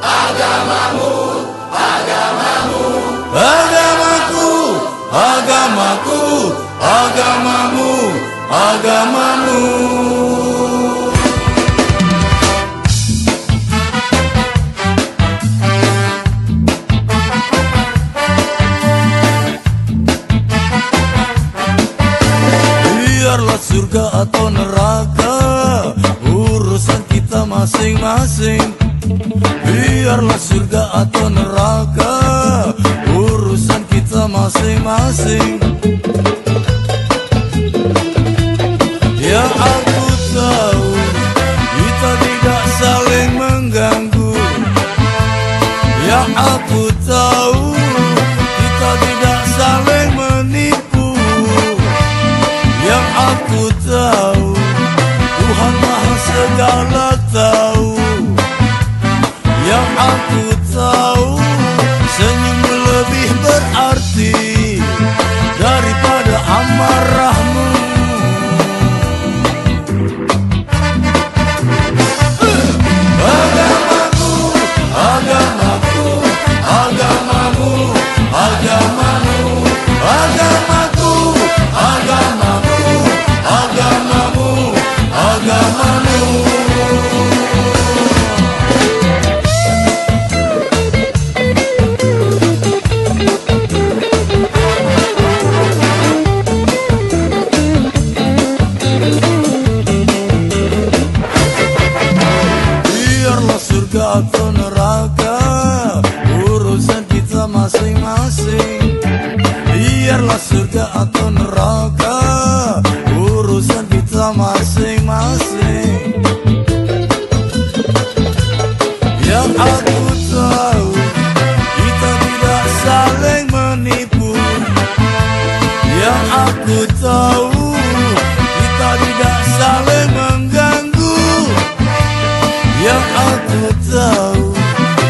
Agamamu, agamamu. Agamaku, agamaku, agamamu, agamamu. Biarlah surga atau neraka Urusan kita masing-masing Biarlah surga atau neraka Urusan kita masing-masing. Ya aku tahu Kita tidak saling mengganggu. Ya aku tahu Kita tidak saling menipu. Yang aku tahu 好独特 Aku tahu kita tidak saling menipu. Yang aku tahu kita tidak saling mengganggu. Yang aku tahu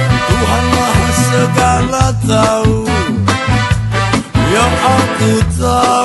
Tuhan maha segala tahu. Yang aku tahu